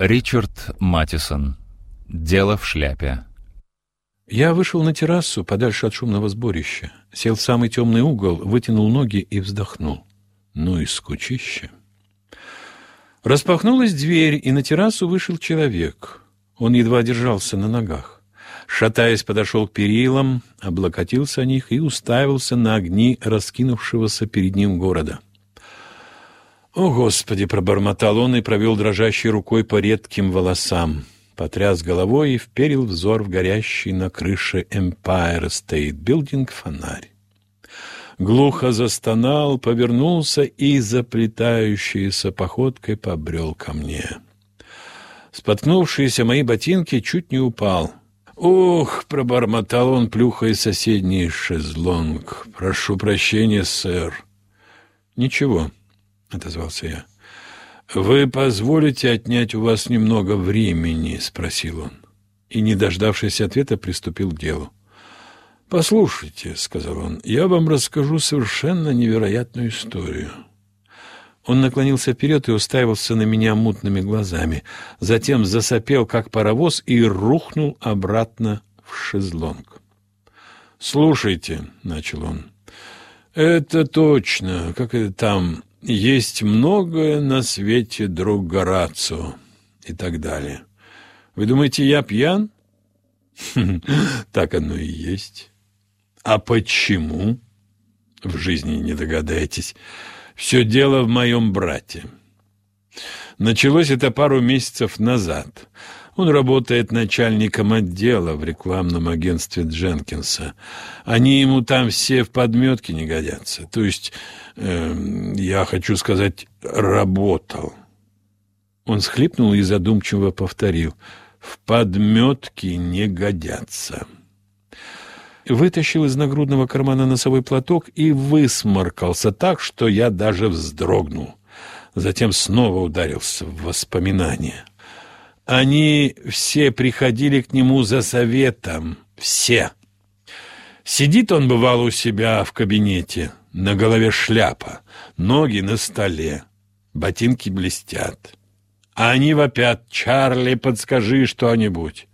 Ричард Матисон. Дело в шляпе. Я вышел на террасу, подальше от шумного сборища, сел в самый темный угол, вытянул ноги и вздохнул. Ну и скучище. Распахнулась дверь, и на террасу вышел человек. Он едва держался на ногах. Шатаясь, подошел к перилам, облокотился о них и уставился на огни раскинувшегося перед ним города. «О, Господи!» — пробормотал он и провел дрожащей рукой по редким волосам потряс головой и вперил взор в горящий на крыше Empire State Building фонарь. Глухо застонал, повернулся и заплетающейся походкой побрел ко мне. Споткнувшиеся мои ботинки чуть не упал. «Ух!» — пробормотал он, плюхая соседний шезлонг. «Прошу прощения, сэр». «Ничего», — отозвался я. «Вы позволите отнять у вас немного времени?» — спросил он. И, не дождавшись ответа, приступил к делу. «Послушайте», — сказал он, — «я вам расскажу совершенно невероятную историю». Он наклонился вперед и уставился на меня мутными глазами, затем засопел, как паровоз, и рухнул обратно в шезлонг. «Слушайте», — начал он, — «это точно, как это там, есть многое на свете, друг Горацио, и так далее. Вы думаете, я пьян? Так оно и есть. А почему? В жизни не догадаетесь. Все дело в моем брате. Началось это пару месяцев назад. Он работает начальником отдела в рекламном агентстве Дженкинса. Они ему там все в подметке не годятся. То есть, э, я хочу сказать, работал. Он схлипнул и задумчиво повторил. «В подметке не годятся» вытащил из нагрудного кармана носовой платок и высморкался так, что я даже вздрогнул. Затем снова ударился в воспоминания. Они все приходили к нему за советом, все. Сидит он, бывал, у себя в кабинете, на голове шляпа, ноги на столе, ботинки блестят. А они вопят «Чарли, подскажи что-нибудь».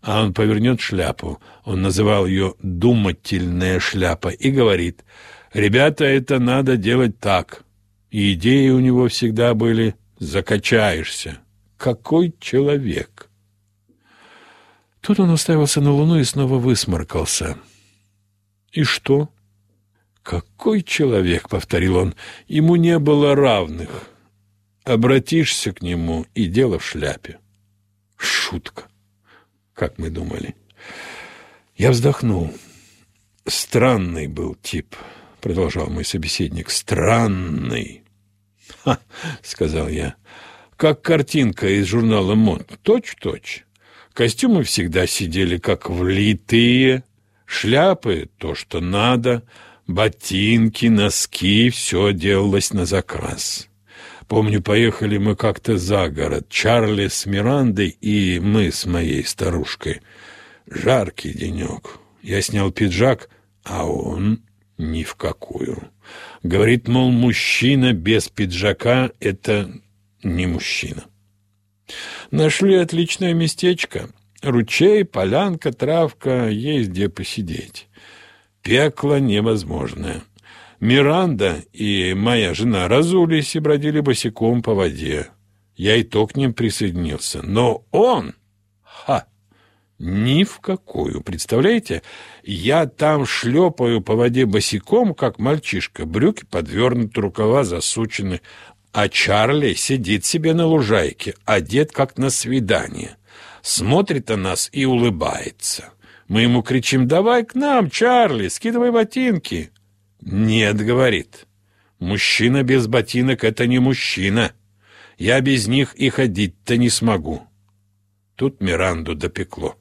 А он повернет шляпу, он называл ее «думательная шляпа», и говорит «Ребята, это надо делать так». И идеи у него всегда были «закачаешься» какой человек. Тут он уставился на луну и снова высморкался. «И что?» «Какой человек?» — повторил он. «Ему не было равных. Обратишься к нему, и дело в шляпе». Шутка, как мы думали. Я вздохнул. «Странный был тип», — продолжал мой собеседник. «Странный». «Ха!» — сказал я как картинка из журнала «Мод». Точь-точь. Костюмы всегда сидели как влитые, шляпы — то, что надо, ботинки, носки — все делалось на заказ. Помню, поехали мы как-то за город, Чарли с Мирандой и мы с моей старушкой. Жаркий денек. Я снял пиджак, а он ни в какую. Говорит, мол, мужчина без пиджака — это не мужчина. Нашли отличное местечко. Ручей, полянка, травка, есть где посидеть. Пекло невозможное. Миранда и моя жена разулись и бродили босиком по воде. Я и то к ним присоединился. Но он... Ха! Ни в какую. Представляете? Я там шлепаю по воде босиком, как мальчишка. Брюки подвернуты, рукава засучены. А Чарли сидит себе на лужайке, одет как на свидание. Смотрит на нас и улыбается. Мы ему кричим «Давай к нам, Чарли, скидывай ботинки». «Нет», — говорит, — «мужчина без ботинок — это не мужчина. Я без них и ходить-то не смогу». Тут Миранду допекло.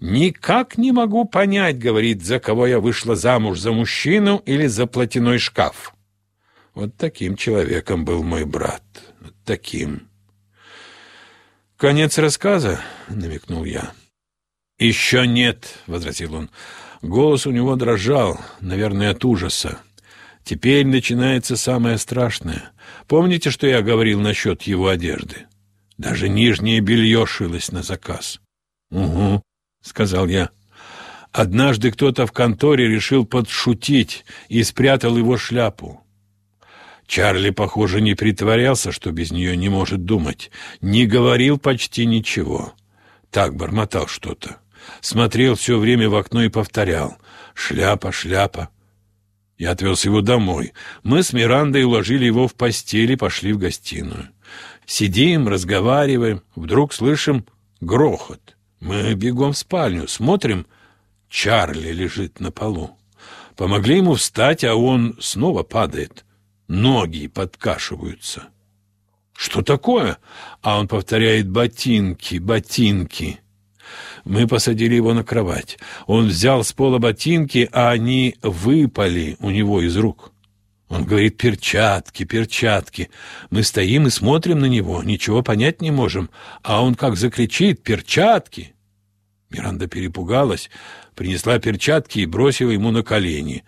«Никак не могу понять, — говорит, — за кого я вышла замуж, за мужчину или за платяной шкаф». Вот таким человеком был мой брат. Вот таким. «Конец рассказа?» — намекнул я. «Еще нет», — возразил он. Голос у него дрожал, наверное, от ужаса. «Теперь начинается самое страшное. Помните, что я говорил насчет его одежды?» Даже нижнее белье шилось на заказ. «Угу», — сказал я. Однажды кто-то в конторе решил подшутить и спрятал его шляпу. Чарли, похоже, не притворялся, что без нее не может думать, не говорил почти ничего. Так бормотал что-то. Смотрел все время в окно и повторял «Шляпа, шляпа». Я отвез его домой. Мы с Мирандой уложили его в постель и пошли в гостиную. Сидим, разговариваем, вдруг слышим грохот. Мы бегом в спальню, смотрим, Чарли лежит на полу. Помогли ему встать, а он снова падает. Ноги подкашиваются. Что такое? А он повторяет ботинки, ботинки. Мы посадили его на кровать. Он взял с пола ботинки, а они выпали у него из рук. Он говорит «перчатки, перчатки». Мы стоим и смотрим на него, ничего понять не можем. А он как закричит «перчатки». Миранда перепугалась, принесла перчатки и бросила ему на колени.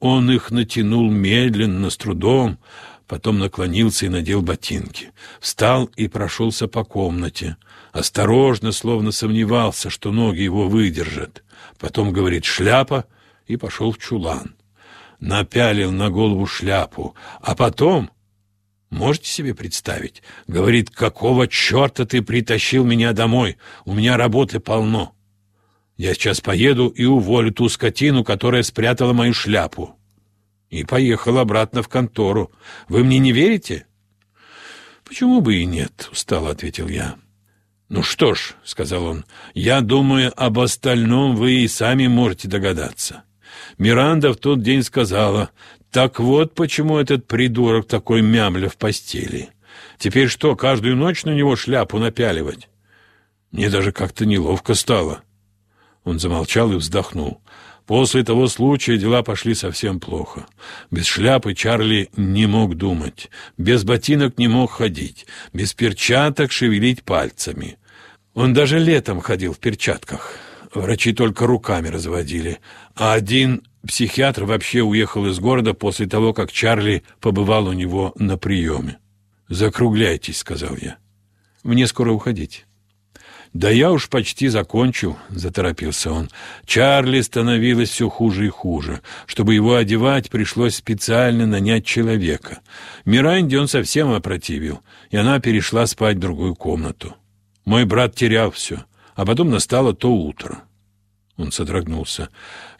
Он их натянул медленно, с трудом, потом наклонился и надел ботинки. Встал и прошелся по комнате. Осторожно, словно сомневался, что ноги его выдержат. Потом говорит «шляпа» и пошел в чулан. Напялил на голову шляпу, а потом... Можете себе представить? Говорит, какого черта ты притащил меня домой? У меня работы полно. Я сейчас поеду и уволю ту скотину, которая спрятала мою шляпу и поехал обратно в контору. Вы мне не верите? Почему бы и нет, устало ответил я. Ну что ж, сказал он, я думаю, об остальном вы и сами можете догадаться. Миранда в тот день сказала, так вот почему этот придурок такой мямля в постели. Теперь что, каждую ночь на него шляпу напяливать? Мне даже как-то неловко стало. Он замолчал и вздохнул. После того случая дела пошли совсем плохо. Без шляпы Чарли не мог думать, без ботинок не мог ходить, без перчаток шевелить пальцами. Он даже летом ходил в перчатках. Врачи только руками разводили. А один психиатр вообще уехал из города после того, как Чарли побывал у него на приеме. «Закругляйтесь», — сказал я. «Мне скоро уходить». «Да я уж почти закончу», — заторопился он. Чарли становилось все хуже и хуже. Чтобы его одевать, пришлось специально нанять человека. Миранде он совсем опротивил, и она перешла спать в другую комнату. Мой брат терял все, а потом настало то утро. Он содрогнулся.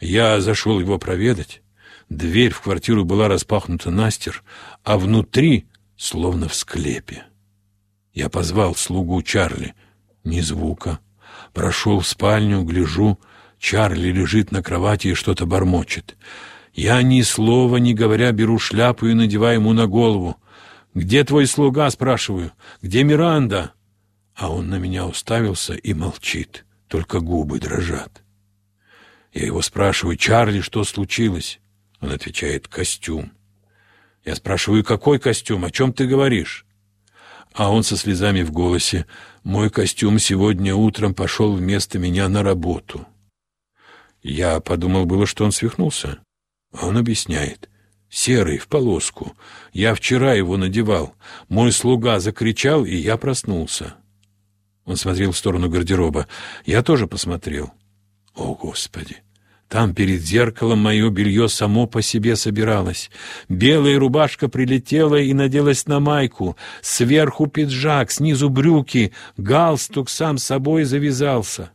Я зашел его проведать. Дверь в квартиру была распахнута настежь, а внутри словно в склепе. Я позвал слугу Чарли — ни звука. Прошел в спальню, гляжу, Чарли лежит на кровати и что-то бормочет. Я ни слова не говоря беру шляпу и надеваю ему на голову. «Где твой слуга?» — спрашиваю. «Где Миранда?» А он на меня уставился и молчит, только губы дрожат. Я его спрашиваю, «Чарли, что случилось?» Он отвечает, «Костюм». Я спрашиваю, «Какой костюм? О чем ты говоришь?» А он со слезами в голосе, мой костюм сегодня утром пошел вместо меня на работу. Я подумал было, что он свихнулся. А он объясняет. Серый, в полоску. Я вчера его надевал. Мой слуга закричал, и я проснулся. Он смотрел в сторону гардероба. Я тоже посмотрел. О, Господи! Там перед зеркалом мое белье само по себе собиралось. Белая рубашка прилетела и наделась на майку. Сверху пиджак, снизу брюки, галстук сам собой завязался.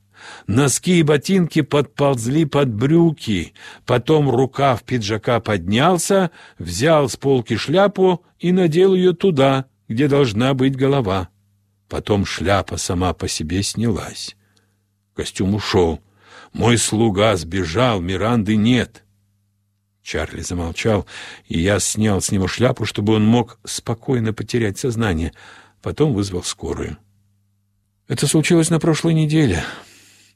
Носки и ботинки подползли под брюки. Потом рукав пиджака поднялся, взял с полки шляпу и надел ее туда, где должна быть голова. Потом шляпа сама по себе снялась. Костюм ушел. Мой слуга сбежал, Миранды нет. Чарли замолчал, и я снял с него шляпу, чтобы он мог спокойно потерять сознание. Потом вызвал скорую. Это случилось на прошлой неделе.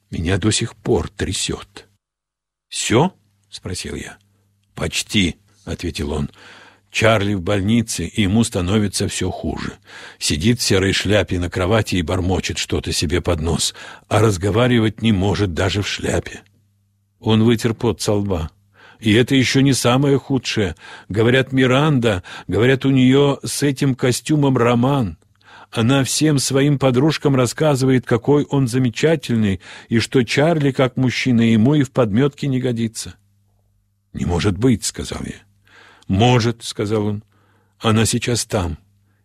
Меня до сих пор трясет. «Все?» — спросил я. «Почти», — ответил он. Чарли в больнице, и ему становится все хуже. Сидит в серой шляпе на кровати и бормочет что-то себе под нос, а разговаривать не может даже в шляпе. Он вытер пот со лба. И это еще не самое худшее. Говорят, Миранда, говорят, у нее с этим костюмом роман. Она всем своим подружкам рассказывает, какой он замечательный, и что Чарли, как мужчина, ему и в подметке не годится. «Не может быть», — сказал я. «Может», — сказал он. «Она сейчас там».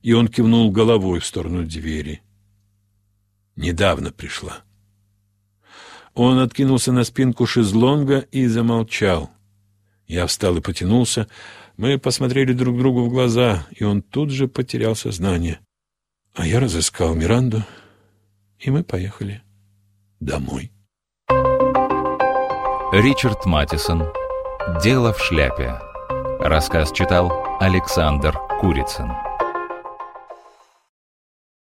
И он кивнул головой в сторону двери. «Недавно пришла». Он откинулся на спинку шезлонга и замолчал. Я встал и потянулся. Мы посмотрели друг другу в глаза, и он тут же потерял сознание. А я разыскал Миранду, и мы поехали домой. Ричард Матисон. «Дело в шляпе». Рассказ читал Александр Курицын.